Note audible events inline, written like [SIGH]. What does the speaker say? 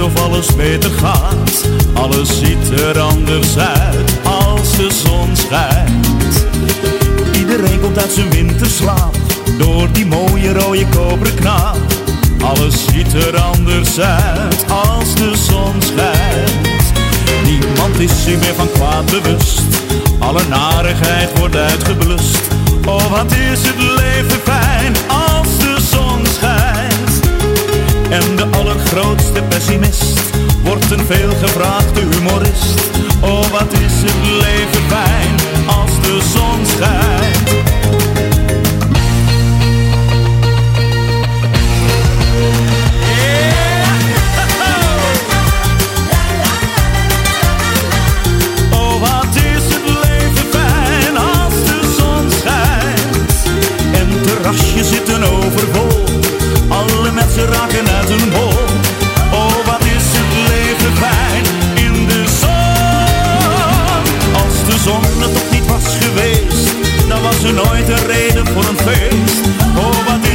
lijkt of alles beter gaat. Alles ziet er anders uit als de zon schijnt. Iedereen komt uit zijn winterslaap door die mooie rode koperen knaap. Alles ziet er anders uit als de zon schijnt. Niemand is zich meer van kwaad bewust. Alle narigheid wordt uitgeblust. Oh, wat is het leven En de allergrootste pessimist wordt een veelgevraagde humorist. Oh, wat is het leven fijn als de zon schijnt. [LAUGHS] Oh, wat Mensen heute reden voor een feest. Oh, wat